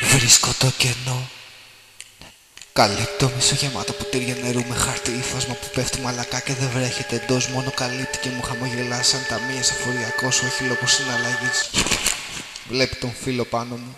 Βρίσκω το κενό Καλύπτω μισογεμάτο ποτήρια νερού με χάρτη ύφασμα που πέφτει μαλακά και δεν βρέχεται εντός. Μόνο καλύπτει και μου χαμογελά σαν ταμεία σε φοριακό σου οχυλό συναλλαγή. Βλέπει τον φίλο πάνω μου